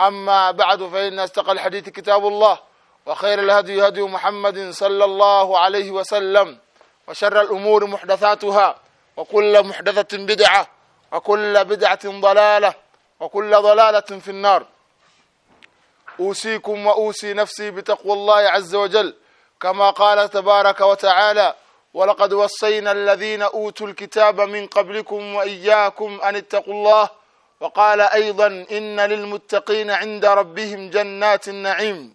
أما بعد فإن استقى الحديث كتاب الله وخير الهدي هدي محمد صلى الله عليه وسلم وشر الأمور محدثاتها وكل محدثة بدعة وكل بدعة ضلالة وكل ضلالة في النار. أوصيكم وأوصي نفسي بتقوى الله عز وجل كما قال تبارك وتعالى ولقد وصينا الذين أوتوا الكتاب من قبلكم وإياكم أن اتقوا الله وقال أيضا إن للمتقين عند ربهم جنات النعيم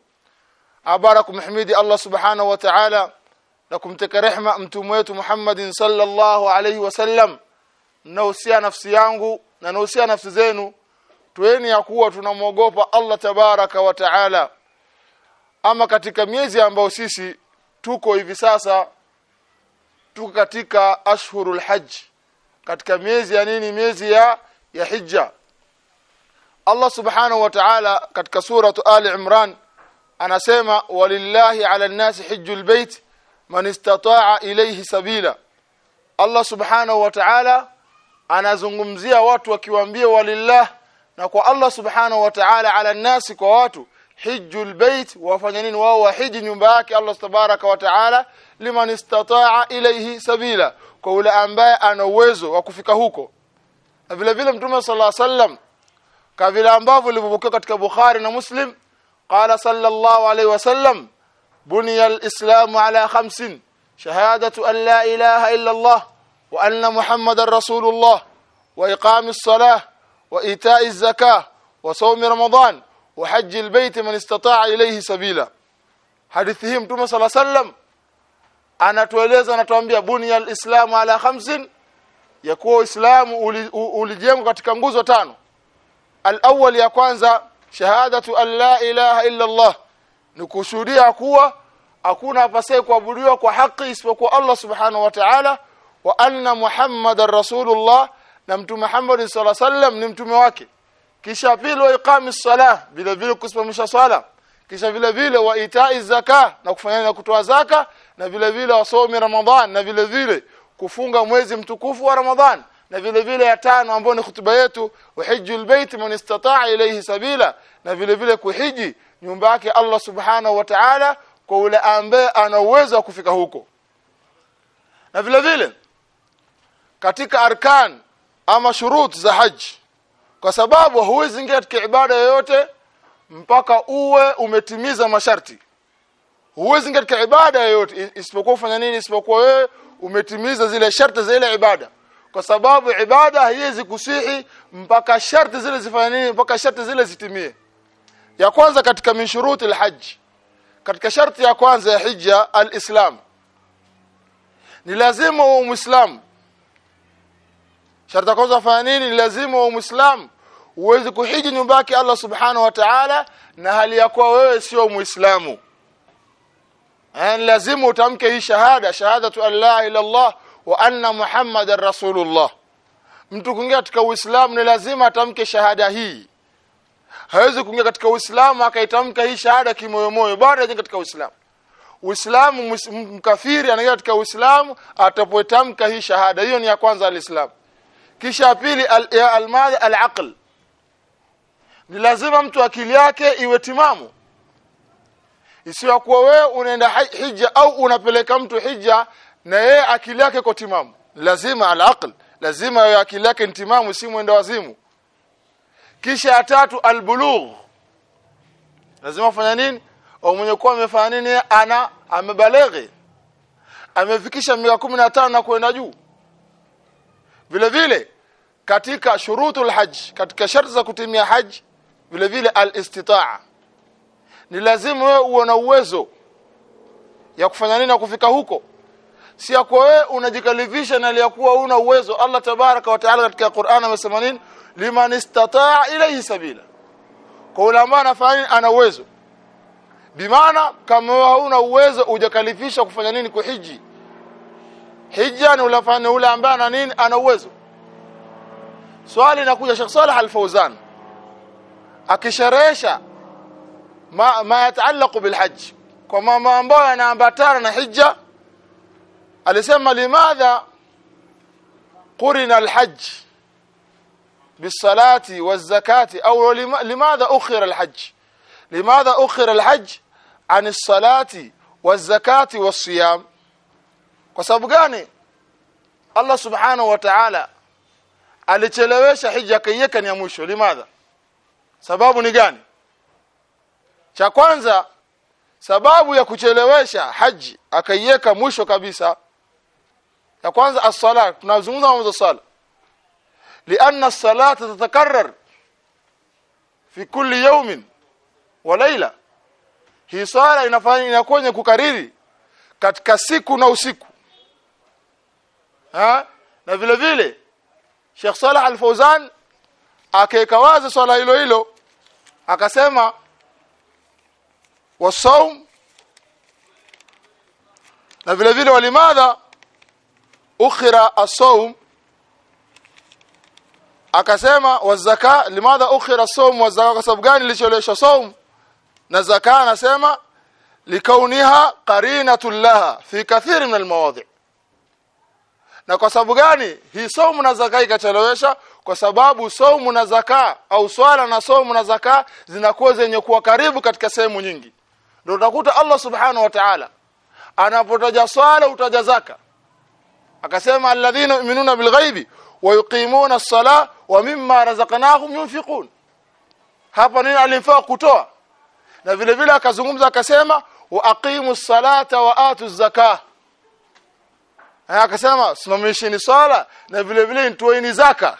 أباركم حميدي الله سبحانه وتعالى لكم تكرحمة متوميت محمد صلى الله عليه وسلم nausia nafsi yangu na nausia nafsi zenu tueni ya kuwa tunamwogopa Allah tabaraka wa taala ama katika miezi ambayo sisi tuko hivi sasa tuko katika ashhurul hajj katika miezi ya nini miezi ya ya hija Allah subhanahu wa ta'ala katika suratu Ali Imran anasema walillahi ala nasi hijjul bait man istata'a ilayhi sabila. Allah subhanahu wa ta'ala anazungumzia watu akiwaambia walillah na kwa Allah subhanahu wa ta'ala ala nasi kwa watu hijjul bait wafanya nini? Wao wahiji nyumba yake Allah tabaraka wa ta'ala liman istata'a ilayhi sabila kwa yule ambaye ana uwezo wa kufika huko vile vile mtume sallallahu alaihi wasallam kama vile ambavyo ilivyopokewa katika Bukhari na Muslim qala sallallahu alaihi wasallam buniya al-islamu ala khamsin shahadatu an la ilaha illa Allah wa anna muhammadar rasulullah wa iqamis salah wa ita'iz zakah wa sawmi ramadan wa hajji al-bayt man istata'a ilayhi sabila hadithi hii mtume sallallahu wasallam anatueleza anatuambia buniya al-islamu ala khamsin ya kuwa Uislamu ulijengwa katika nguzo tano. Al-awwal ya kwanza shahadatu an la ilaha illa Allah ni kushuhudia kuwa hakuna apasaye kuabudiwa kwa haki isipokuwa Allah subhanahu wa ta'ala wa anna muhammadar rasulullah na mtume Muhammad sallallahu alaihi ni mtume wake. Kisha pili wa iqami salah vile vile kusimamisha swala. Kisha vile vile wa itai zaka na kufanya na kutoa zaka na vile vile wasomi ramadhan na vile vile kufunga mwezi mtukufu wa ramadhan na vile vile ya tano ambayo ni hutuba yetu uhijjul bait man istata'a ilayhi sabila na vile vile kuhiji nyumba yake Allah subhanahu wa ta'ala kwa yule ambaye ana uwezo wa kufika huko. Na vile vile katika arkan ama shurut za haji kwa sababu huwezi ingia katika ibada yoyote mpaka uwe umetimiza masharti. Huwezi ingia katika ibada yoyote isipokuwa ufanya nini isipokuwa wewe umetimiza zile sharti za ile ibada. Kwa sababu ibada haiwezi kusihi mpaka sharti zile zifanye mpaka sharti zile zitimie. Ya kwanza katika min shuruti alhajj. Katika sharti ya kwanza ya hija alislam. Ni lazima uwe muislamu. Sharti kwanza fanya nini? Ni lazima uwe muislamu. Uweze kuhiji nyumba yake Allah subhanahu wa ta'ala na hali ya kuwa wewe sio muislamu lazima utamke hii shahada shahadatu an la ila Allah wa anna muhammadar rasulullah. Mtu kuingia katika uislamu ni lazima atamke shahada hii. Hawezi kuingia katika uislamu akaitamka hii shahada kimoyomoyo bado hajaingia katika uislamu. Uislamu mkafiri anaingia katika uislamu atapotamka hii shahada. Hiyo ni ya kwanza alislam. Kisha pili al-madhi al-aql. Ni lazima mtu akili yake iwe timamu isiyo kuwa wewe unaenda hija au unapeleka mtu hija na yeye akili yake iko timamu. Lazima al-aql lazima akili yake timamu si mwenda wazimu. Kisha ya tatu albulugh. Lazima ufanya nini? Au mwenye kuwa amefanya nini ana amebalege amefikisha miaka tano na kwenda juu. Vile vile katika shurutul hajj katika sharti za kutimia haji vile vile alistitaa ni lazima wewe uwe na uwezo ya kufanya nini na kufika huko. Si yako wewe unajikalifisha na aliyakuwa kuwa una uwezo. Allah tabaraka wa taala katika Qur'an amesema nini? Liman istataa ilayhi sabila. Kwa yule ambaye anafanya ana uwezo. Bimaana kama wewe hauna uwezo hujakalifisha kufanya nini kuhiji hija ni ulafanya ule ambaye ana nini? Ana uwezo. Swali linakuja Sheikh Saleh Al-Fauzan akisherehesha ما ما يتعلق بالحج. كما ما امبوا أنا امبطار أنا حجة. اليسما لماذا قرن الحج بالصلاة والزكاة؟ أو لماذا أخر الحج؟ لماذا أخر الحج عن الصلاة والزكاة والصيام؟ بسبب غاني الله سبحانه وتعالى alichelewesha hija kayekani ya يا limadha لماذا؟ ni gani cha kwanza sababu ya kuchelewesha haji akaiweka mwisho kabisa. Ya kwanza as-sala tunazungumza mambo sala lianna as-salata tatakarrar fi kulli yawmin wa layla. Hii sala inafanya inakuwa kukariri katika siku na usiku. Ha? Na vile vile Sheikh Salah Al-Fauzan akaikawaza swala hilo hilo akasema wasaum na vile vile walimadha ukhira as-sawm akasema wazaka limadha ukhira as-sawm wazaka kwa sababu gani? Ilicheleweshwa saum. Na zaka anasema likauniha qarinatun laha fi kathiri min almawadhi. Na kwa sababu gani? Hii saumu na zaka ikachelewesha kwa sababu saumu na zaka au swala na saumu na zaka zinakuwa zenye kuwa karibu katika sehemu nyingi ndio utakuta Allah subhanahu wa ta'ala anapotaja swala utaja zaka. Akasema alladhina yu'minuna bilghaibi wa yuqimuna as-sala wa mimma razaqnahum yunfiqun. Hapa nini alifaa kutoa? Na vile vile akazungumza akasema wa aqimu salata wa atu zakah akasema simamisheni swala na vile vile nitoeni zaka.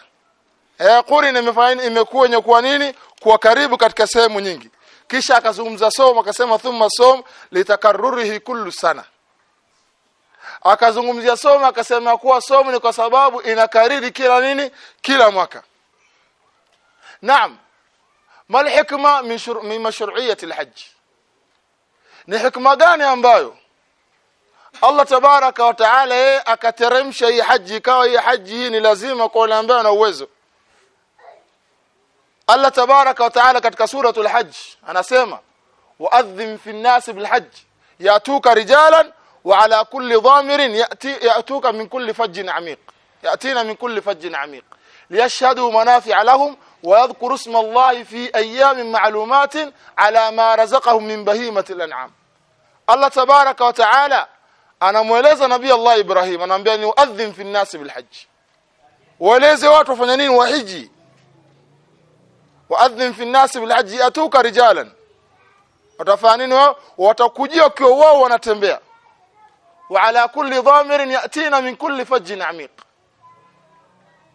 Eh imefanya imekuwa yenye kuwa nini? Kuwa karibu katika sehemu nyingi kisha akazungumza somo akasema thumma som litakarrurihi kullu sana. Akazungumzia somo akasema kuwa somo ni kwa sababu inakariri kila nini? Kila mwaka. Naam. Mal hikma min min mashru'iyyati alhajj. Ni hikma gani ambayo Allah tabaraka wa taala akateremsha hii haji ikawa hii haji hii ni lazima kwa wale ambao wana uwezo Allah tabaraka wa taala katika suratul hajj anasema wa'adhim fi bil hajj yatuka rijalan wa ala kulli dhamirin yati yatuka min kulli fajjin amiq yatina min kulli fajjin amiq liyashhadu manafi'a lahum ويذكر اسم الله في أيام معلومات على ما رزقهم من بهيمه الانعام الله تبارك وتعالى anamueleza nabii Allah Ibrahim anamwambia ni uadhim fi bil hajj waeleze watu wafanya nini wahiji waadhim fi nnasi bilhaji yatuka atuka rijalan. Watafanya nini wao? Watakujia ukiwa wao wanatembea. Wa ala kulli dhamirin yatina min kulli fajjin amiq.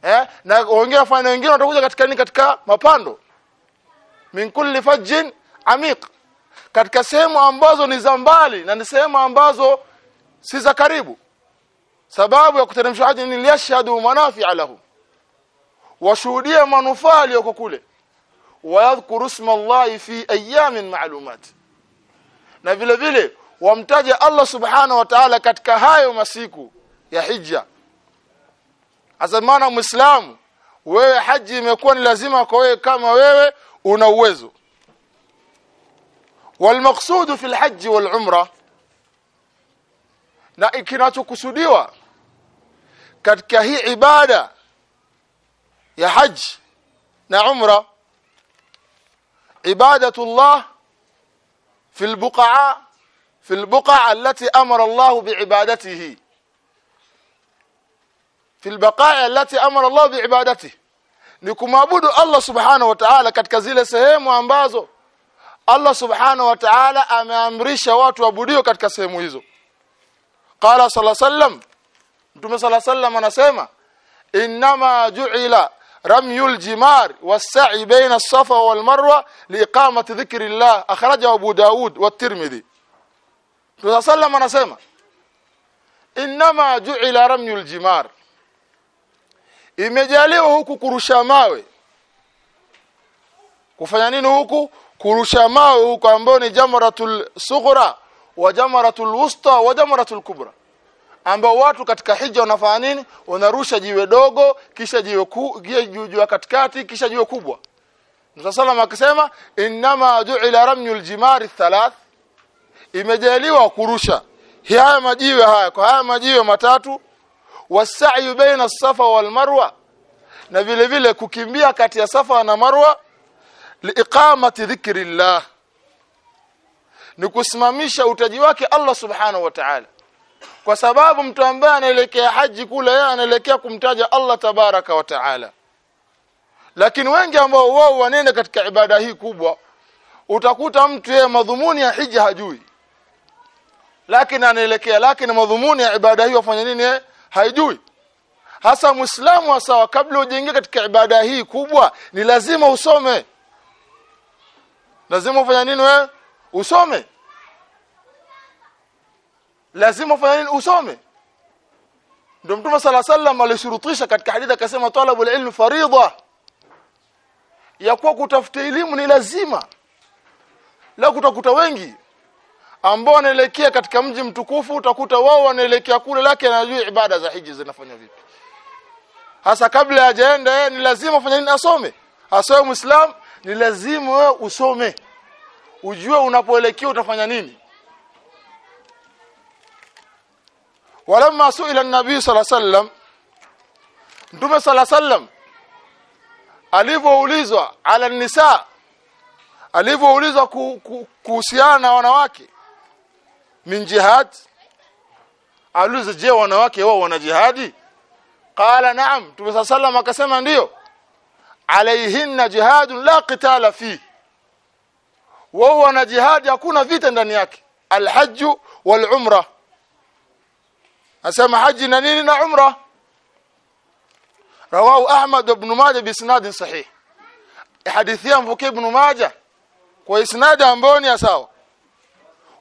Eh? Na wengine wafanya wengine watakuja katika nini? Katika mapando. Min kulli fajjin amiq. Katika sehemu ambazo ni za mbali na ni sehemu ambazo si za karibu. Sababu ya kuteremsha haji ni liyashhadu manafi'a lahu washuhudia manufaa aliyoko kule wayadhkuru isma Allah fi ayamin ma'lumat na vile vile wamtaje Allah subhanahu wa ta'ala katika hayo masiku ya hija azamana muislamu wewe haji imekuwa ni lazima kwa wewe kama wewe una uwezo والمقصود في الحج والعمره na kinachokusudiwa katika hii ibada ya haj na umra ibadatullah fi albuqa fi albuqa allati amara Allah biibadatihi fi albaqa'i allati amara Allah biibadatihi ni kumwabudu Allah subhanahu wa ta'ala katika zile sehemu ambazo Allah subhanahu wa ta'ala ameamrisha watu waabudiwe katika sehemu hizo qala sallallahu alayhi wasallam mtume sallallahu alayhi wasallam anasema inma ju'ila ramyul jimar was-sa'i baina as-safa wal marwa liiqamati dhikrillah akhrajahu abu daud wa tirmidhi mtume sallallahu anasema inma ju'ila ramyul jimar imejaliwa huku kurusha mawe kufanya nini huku kurusha mawe huku ambao ni jamratul sughra wa jamratul wusta wa jamratul kubra ambao watu katika hija wanafanya nini? Wanarusha jiwe dogo kisha jiwe jiwe katikati kisha jiwe kubwa. Mtume sallam akisema inma ju'ila ramyul jimari thalath. Imejaliwa kurusha. Haya majiwe haya kwa haya majiwe matatu wasa'yu baina safa wal marwa na vile vile kukimbia kati ya safa na marwa liiqamati dhikrillah ni kusimamisha utaji wake Allah subhanahu wa ta'ala kwa sababu mtu ambaye anaelekea haji kule yeye anaelekea kumtaja Allah tabaraka wa ta'ala. Lakini wengi ambao wao wanene katika ibada hii kubwa utakuta mtu yeye madhumuni ya hija hajui. Lakini anaelekea lakini madhumuni ya ibada hii wafanya nini haijui. Hasa muislamu wa sawa kabla ujiingie katika ibada hii kubwa ni lazima usome. Lazima ufanya nini wewe? Usome lazima ufanye nini? Usome. Ndio mtume sala sallam alishurutisha katika hadithi akasema talabul ilm faridha ya kuwa kutafuta elimu ni lazima. La kutakuta wengi ambao wanaelekea katika mji mtukufu utakuta wao wanaelekea kule lake anajua ibada za hiji zinafanywa vipi. Hasa kabla hajaenda ni lazima ufanye nini? Asome. Hasa muislam ni lazima usome. Ujue unapoelekea utafanya nini walamma suila sallallahu alayhi wasallam mtume alayhi wasallam alivyoulizwa ala nisa alivyoulizwa kuhusiana na wanawake min jihad aliuliza je wanawake wao wana jihadi? Qala na'am. Mtume alayhi akasema ndiyo alaihinna jihadun la qitala fi wao wana jihadi hakuna vita ndani yake alhajj wal asema haji na nini na umra? Rawahu ahmad ibn majah bi isnad sahih. Hadithi ya mvuke ibn majah kwa isnad ambao ni sawa.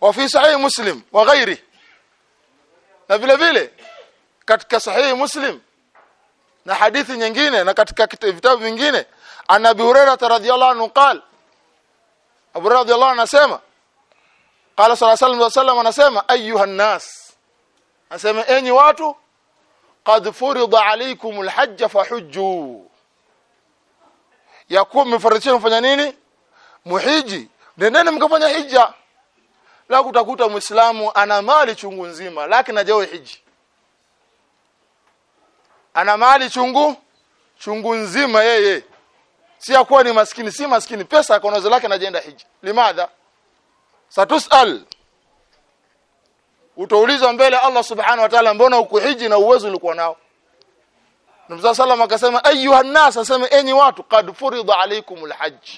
Wa fi sahih muslim wa ghairi. Na vile vile katika sahih muslim na hadithi nyingine na katika vitabu vingine an Abi Hurairah radhiyallahu anhu qala Abu radhiyallahu anasema qala sallallahu alayhi wasallam anasema ayuha nas anasema enyi watu qad furida alaykum alhajj fahujju. Yakuwa mmefaradhishwa mfanya nini? Muhiji. Nendeni mkafanya hija. La kutakuta muislamu ana mali chungu nzima lakini hajawahi hiji. Ana mali chungu chungu nzima yeye. Si yakuwa ni maskini si maskini. Pesa akonazo lake anajenda hija limadha? Satusal utaulizwa mbele Allah subhanahu wa ta'ala mbona ukuhiji na uwezo ulikuwa nao? Mtume sallam akasema ayuha nas asema enyi watu qad furida alaykumul hajj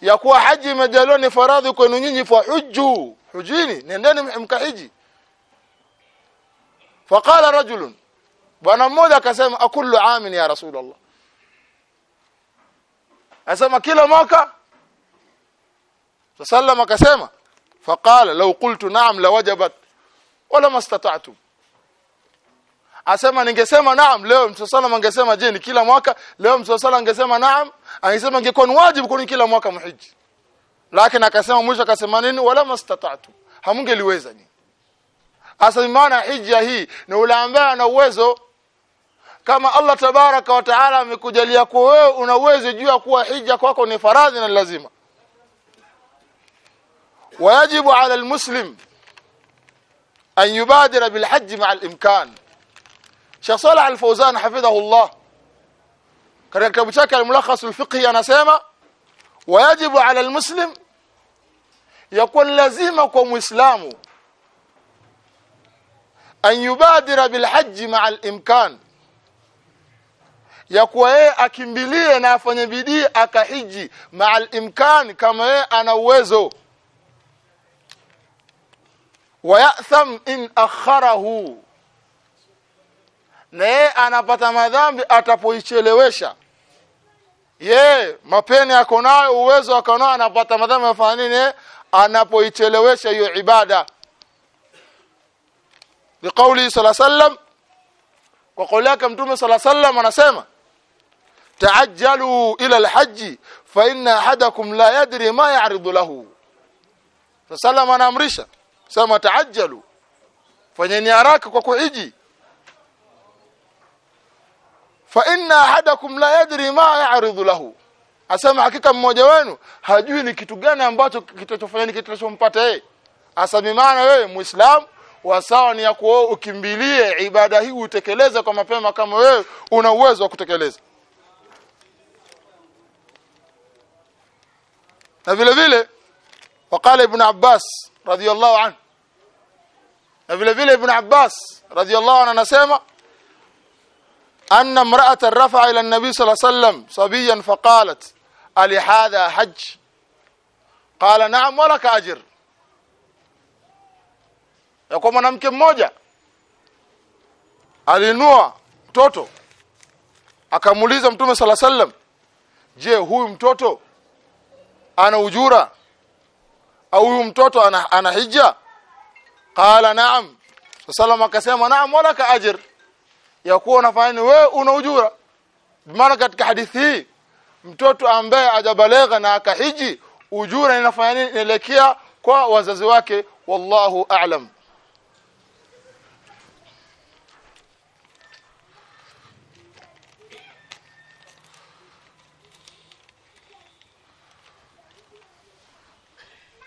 ya kuwa haji imejaliwa ni faradhi kwenu nyinyi fa hujju. Hujini nendeni mkahiji. Faqala rajulun bwana mmoja akasema akullu amin ya rasulullah asema kila mwaka? Sallam akasema faqala law qultu na'am lawajabat wala mastata'tum asema ningesema naam leo mtume sallam angesema je ni kila mwaka? Leo mtume sallam angesema naam. Angesema ingekuwa ni wajibu kwa kila mwaka muhiji. Lakini akasema mwisho akasema nini? Wala mastata'tum hamungeliweza ni hasa hija hii ni ule ambaye ana uwezo. Kama Allah tabaraka wa taala amekujalia kwa wewe una uwezo juu ya kuwa hija kwako ni faradhi na lazima ويجب على المسلم أن يبادر بالحج مع الإمكان. شيخ صالح الفوزان حفظه الله. كبتك الملخص الفقهي أنا سيما ويجب على المسلم يكون لزيمكم ومسلام أن يبادر بالحج مع الإمكان. yakuwa yeye akimbilie na afanye مع الإمكان كما imkan kama yeye ويأثم إن أخره. نه أنا بات مدام أتابو يشلويشا يه ما بين يكون أي وجز وكنا أنا بات مدام فانين أنا بو يشلويشا يو عبادة. بقوله صلى الله عليه وسلم وقول لكم دوم صلى الله عليه وسلم أنا سمع تعجلوا إلى الحج فإن أحدكم لا يدري ما يعرض له. صلى الله عليه وسلم أنا أمرشه sema taajjalu. Fanyeni haraka kwa kuiji fa inna ahadakum la yadri ma ya'ridu lahu. Asema hakika mmoja wenu hajui ni kitu gani ambacho kitachofanya ni kitachompata yeye. Asema maana wewe muislamu wasawa ni ya kuo ukimbilie ibada hii utekeleze kwa mapema kama wewe una uwezo wa kutekeleza. Na vile vile waqala ibn abbas radhiallahu anhu. Na vile vile ibn Abbas radhiallahu anhu anasema anna imra'atan rafa'a ila an-nabi sallallahu alayhi wasallam sabiyan faqalat ali hadha hajj? Qala na'am walaka ajr. Kwa mwanamke mmoja alinua mtoto akamuuliza mtume sala sallam je huyu mtoto ana ujura? Au huyu mtoto ana, ana hija? Qala naam. Sallam akasema naam wala ka ajr. Ya kuwa unafanya wewe una ujura. Maana katika hadithi hii mtoto ambaye ajabalega na akahiji ujura inafanya nini? Inaelekea kwa wazazi wake. Wallahu a'lam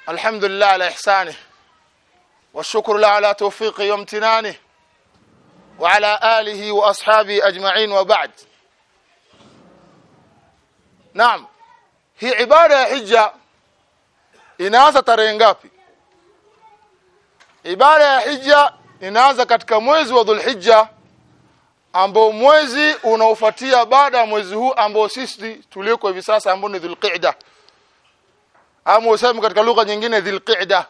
الحمد لله على إحسانه والشكر له على توفيقه وامتنانه وعلى آله وأصحابه أجمعين وبعد. نعم هي عبادة حجة إناسة ترينغابي عبادة حجة إناسة كتك مويز وذو الحجة ambao موزي unaofuatia بعد ya mwezi huu ambao بساس tulioko نذو القعدة. Ama useme katika lugha nyingine dhilqa'da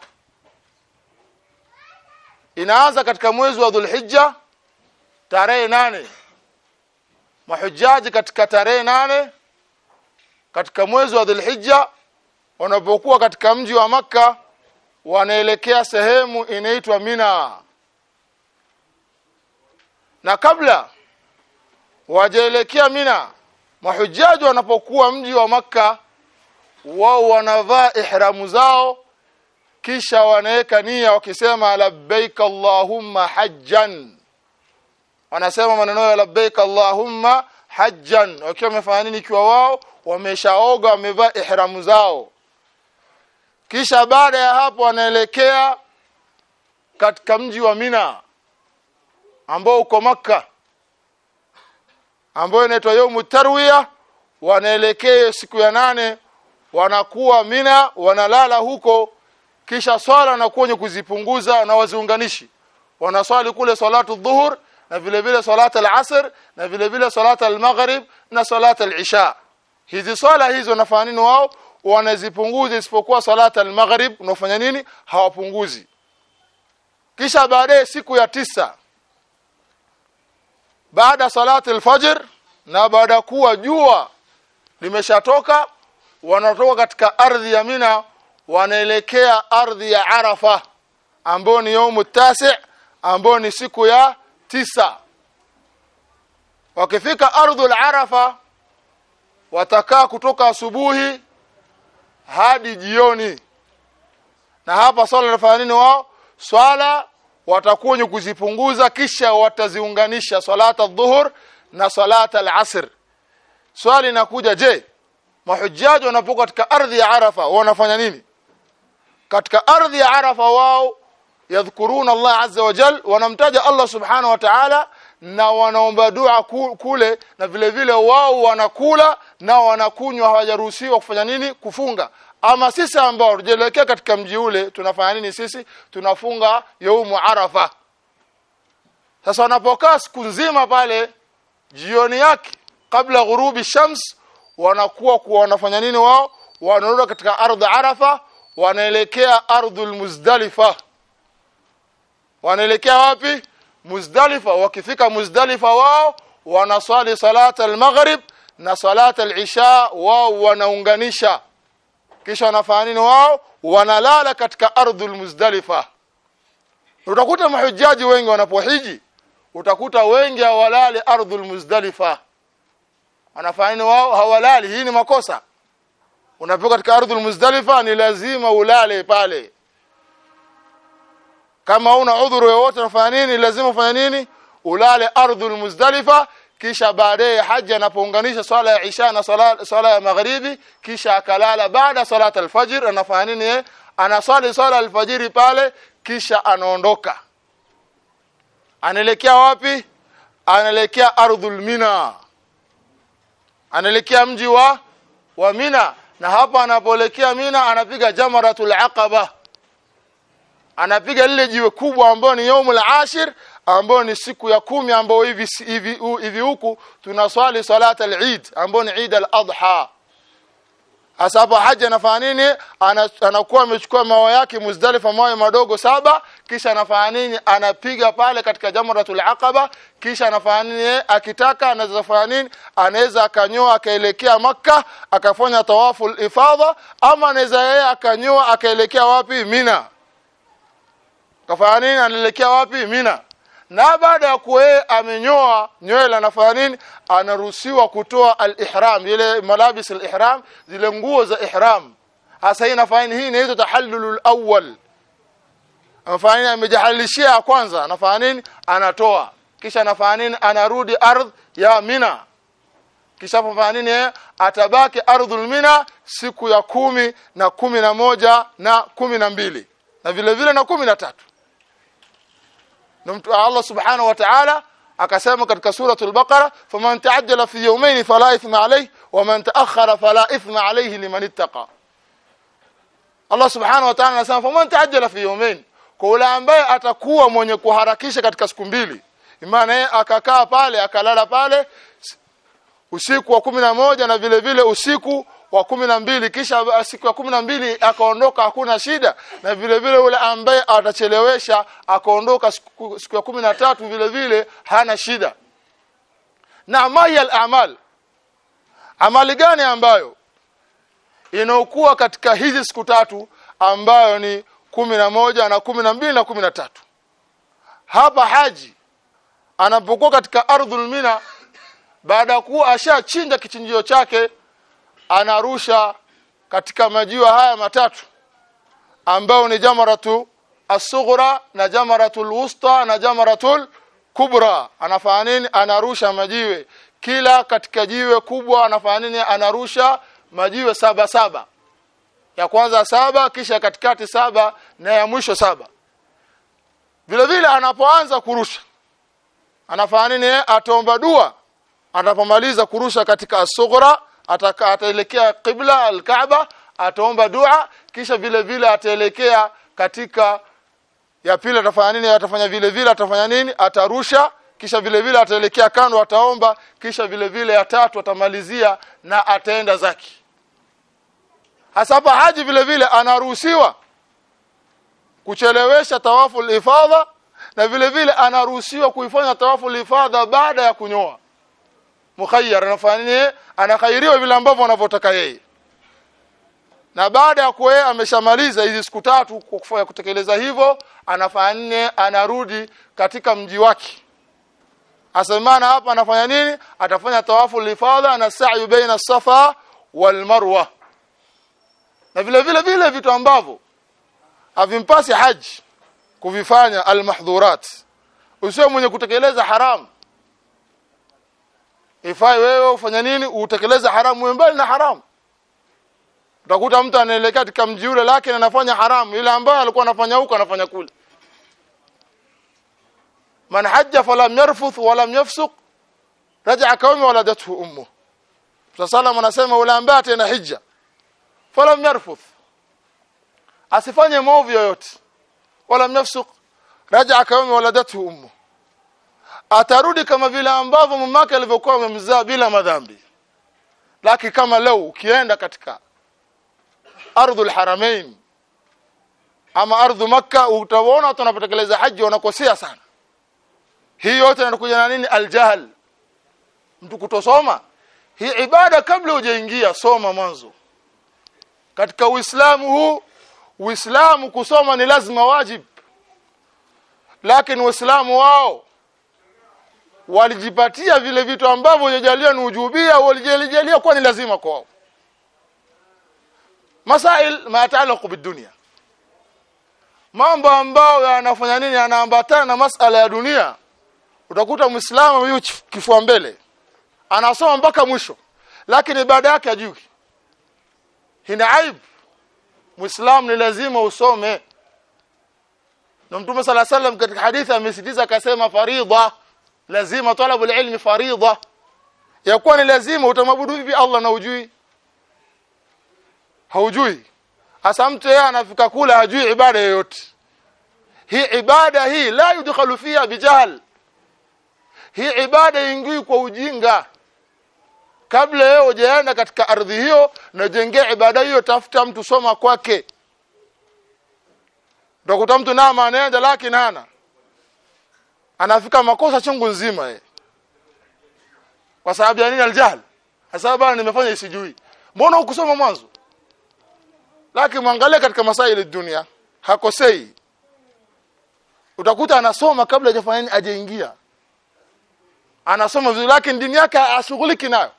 inaanza katika mwezi wa dhulhijja tarehe nane. Mahujaji katika tarehe nane katika mwezi wa dhulhijja wanapokuwa katika mji wa maka wanaelekea sehemu inaitwa mina. Na kabla wajaelekea mina mahujaji wanapokuwa mji wa maka wao wanavaa ihramu zao kisha wanaweka nia wakisema labbaik allahumma hajjan. Wanasema maneno ya labbaik allahumma hajjan. Wakiwa wamefanya nini ikiwa wao? Wameshaoga wamevaa ihramu zao. Kisha baada ya hapo wanaelekea katika mji wa Mina ambao uko maka ambao inaitwa yaumu tarwiya wanaelekea siku ya nane wanakuwa Mina wanalala huko kisha swala na kuonye kuzipunguza na waziunganishi. Wanaswali kule salatu dhuhur na vile vile salata al-asr na vile vile salata al-maghrib na salata al-isha. Hizi swala hizo nafanya nini wao? Wanazipunguza isipokuwa salata al-maghrib. Unafanya nini? Hawapunguzi. Kisha baadaye siku ya tisa baada salati al-fajr na baada kuwa jua limeshatoka wanatoka katika ardhi ya Mina wanaelekea ardhi ya Arafa ambayo ni yaumu tasi ambayo ni siku ya tisa. Wakifika ardhul Arafa watakaa kutoka asubuhi hadi jioni. Na hapa swala linafanya nini wao? Swala watakuwa kuzipunguza kisha wataziunganisha salata dhuhur na salata al-asr. Swali inakuja je mahujaji wanapokuwa katika ardhi ya Arafa wanafanya nini? Katika ardhi ya Arafa wao yadhkuruna Allah azza wa jal wanamtaja Allah subhanahu wa ta'ala na wanaomba dua kule na vile vile wao wanakula na wanakunywa hawajaruhusiwa kufanya nini? Kufunga. Ama sisi ambao tujelekea katika mji ule tunafanya nini sisi? Tunafunga yaumu arafa. Sasa wanapokaa siku nzima pale jioni yake kabla ghurubi shams wanakuwa kuwa wanafanya nini wao? Wanarudi katika ardhi arafa wanaelekea ardhul muzdalifa. Wanaelekea wapi? Muzdalifa. Wakifika muzdalifa wao wanaswali salata al-maghrib na salata al-isha wao wanaunganisha. Kisha wanafanya nini wao? Wanalala katika ardhul muzdalifa. Utakuta mahujaji wengi wanapohiji utakuta wengi hawalali ardhul muzdalifa wanafanya nini? Wao hawalali. Hii ni makosa. Unapokuwa katika ardhi muzdalifa ni lazima ulale pale. Kama una udhuru yoyote unafanya nini? Lazima ufanye nini? Ulale ardhi muzdalifa kisha baadaye haji anapounganisha swala ya isha na swala, swala ya magharibi kisha akalala baada salat alfajr anafanya nini anaswali swala alfajiri pale kisha anaondoka. Anaelekea wapi? Anaelekea ardhul mina anaelekea mji wa wa mina. Na hapa anapoelekea mina anapiga jamaratul aqaba. Anapiga lile jiwe kubwa ambao ni yaumul ashir ambao ni siku ya kumi ambao hivi hivi hivi huku tunaswali salata al-Eid ambao ni Eid al-Adha hasa haja anafanya nini? Anakuwa amechukua mawe yake Muzdalifa mawe madogo saba kisha anafanya nini? Anapiga pale katika jamratul aqaba kisha anafanya nini akitaka anaweza fanya nini? Anaweza akanyoa akaelekea makkah akafanya tawafu ifadha ama anaweza yeye akanyoa akaelekea wapi? Mina. Kafanya nini? Anaelekea wapi? Mina na baada ya kuwa amenyoa nywele anafanya nini? Anaruhusiwa kutoa al-ihram ile malabis al-ihram zile nguo za ihram. Hasa hii inafanya hii inaitwa tahallulul awwal. Anafanya amejahalishia ya kwanza. Anafanya nini? Anatoa. Kisha anafanya nini? Anarudi ardh ya mina. Kisha anafanya nini? Atabaki ardhul mina siku ya kumi na kumi na moja na kumi na mbili. Na vile vile na kumi na tatu na Allah subhanahu wa ta'ala akasema katika suratul baqara faman ta'ajjala fi yawmayn fala ithma alayhi wa man ta'akhkhara fala ithma alayhi liman ittaqa. Allah subhanahu wa ta'ala anasema faman ta'ajjala fi yawmayn kwa ambaye atakuwa mwenye kuharakisha katika siku mbili. Imana akakaa pale akalala pale usiku wa moja na vile vile usiku wa kumi na mbili kisha siku ya kumi na mbili akaondoka hakuna shida. Na vile vile yule ambaye atachelewesha akaondoka siku, siku ya kumi na tatu vile vile hana shida. Na maya al-amal amali gani ambayo inaokuwa katika hizi siku tatu ambayo ni kumi na moja na kumi na mbili na kumi na tatu? Hapa haji anapokuwa katika ardhul mina baada ya kuwa ashachinja kichinjio chake anarusha katika majiwa haya matatu ambao ni jamaratu as-sughra na jamaratul wusta na jamaratul kubra. Anafanya nini? Anarusha majiwe. Kila katika jiwe kubwa anafanya nini? Anarusha majiwe saba saba. Ya kwanza saba kisha katikati saba na ya mwisho saba. Vile vile anapoanza kurusha anafanya nini? Ataomba dua. Anapomaliza kurusha katika as-sughra ataelekea qibla al-Kaaba ataomba dua kisha vile vile ataelekea katika ya pili atafanya nini? Atafanya vile vile atafanya nini? Atarusha kisha vile vile ataelekea kando ataomba kisha vile vile ya tatu atamalizia na ataenda zaki hasa hapa haji vile vile anaruhusiwa kuchelewesha tawafu ifadha na vile vile anaruhusiwa kuifanya tawafu ifadha baada ya kunyoa mukhayyar anafanya nini anakhairiwa vile ambavyo anavyotaka yeye. Na baada ya kuwa ameshamaliza hizi siku tatu kwa kufanya kutekeleza hivyo anafanya anarudi katika mji wake. Asemana hapa anafanya nini? Atafanya tawafu lifadha na sa'i baina safa wal marwa. Na vile vile vile vitu ambavyo havimpasi haji kuvifanya almahdhurat. Usiwe mwenye kutekeleza haramu ifai wewe ufanya nini utekeleze haramu mbali na haramu. Utakuta mtu anaelekea katika mji ule lakini anafanya haramu ile ambayo alikuwa anafanya huko anafanya kule. Man hajja falam yarfuth walam yafsuq raja'a kaumi waladathu ummu. Sallallahu anasema ule ambaye tena hija falam yarfuth asifanye maovu yoyote. Walam yafsuq raja'a kaumi waladathu ummu atarudi kama vile ambavyo mamake alivyokuwa amemzaa bila madhambi. Lakini kama leo ukienda katika ardhul haramain ama ardhu makka utaona watu wanapotekeleza haji wanakosea sana. Hii yote inakuja na nini? Aljahl. Mtu kutosoma? Hii ibada kabla hujaingia soma mwanzo. Katika uislamu huu uislamu kusoma ni lazima wajib. Lakini uislamu wao walijipatia vile vitu ambavyo yajalia ni ujubia walijalia kwa ni lazima kwao. Masail ma yataalaqu bidunia. Mambo ambayo yanafanya nini yanaambatana na masala ya dunia. Utakuta muislamu huyu kifua mbele. Anasoma mpaka mwisho lakini baada yake hajui. Hina aib muislamu ni lazima usome. Na mtume sala salam katika hadithi amesitiza akasema faridha lazima talabu ilmi faridha yakuwa ni lazima utamwabudu vipi Allah na ujui haujui. Hasa mtu yeye anafika kula hajui ibada yoyote. Hii ibada hii la yudkhalu fiha bijahl hii ibada ingii kwa ujinga. Kabla yeye hujaenda katika ardhi hiyo na jengea ibada hiyo tafuta mtu soma kwake. Ndio mtu nama anaenda lakini hana anafika makosa chungu nzima ye. kwa sababu ya nini aljahl hasa bana nimefanya isijui. Mbona ukusoma mwanzo? Lakini mwangalie katika masaili dunia hakosei. Utakuta anasoma kabla hajafanya nini ajaingia anasoma vizuri lakini dini yake ashughuliki nayo.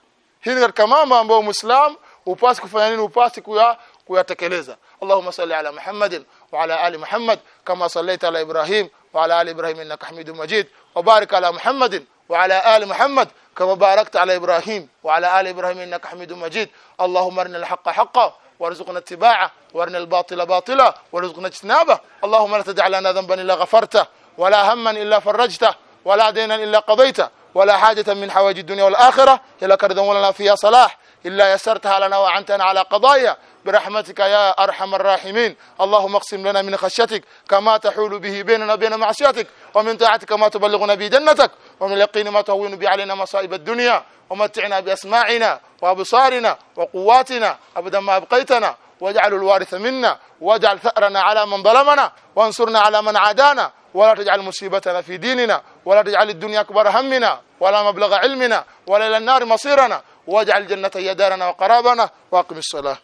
Hii katika mambo ambayo muislam upasi kufanya nini upasi kuya kuyatekeleza. Allahumma salli ala Muhammadin wa ala ali Muhammad kama sallaita ala Ibrahim وعلى آل إبراهيم إنك حميد مجيد. وبارك على محمد وعلى آل محمد كما باركت على إبراهيم وعلى آل إبراهيم إنك حميد مجيد. اللهم أرنا الحق حقا وارزقنا اتباعه وأرنا الباطل باطلا وارزقنا اجتنابه. اللهم لا تدع لنا ذنبا إلا غفرته ولا هما إلا فرجته ولا دينا إلا قضيته ولا حاجة من حوائج الدنيا والآخرة. الا كرد لنا فيها صلاح. إلا يسرتها لنا وعنتنا على قضايا. برحمتك يا أرحم الراحمين. اللهم اقسم لنا من خشيتك كما تحول به بيننا وبين معصيتك ومن طاعتك ما تبلغنا به جنتك ومن اليقين ما تهون به علينا مصائب الدنيا ومتعنا بأسماعنا وأبصارنا وقواتنا. أبدا ما أبقيتنا واجعل الوارث منا واجعل ثأرنا على من ظلمنا وانصرنا على من عادانا. ولا تجعل مصيبتنا في ديننا ولا تجعل الدنيا أكبر همنا ولا مبلغ علمنا ولا إلى النار مصيرنا. واجعل الجنة هي دارنا وقرابنا وأقم الصلاة.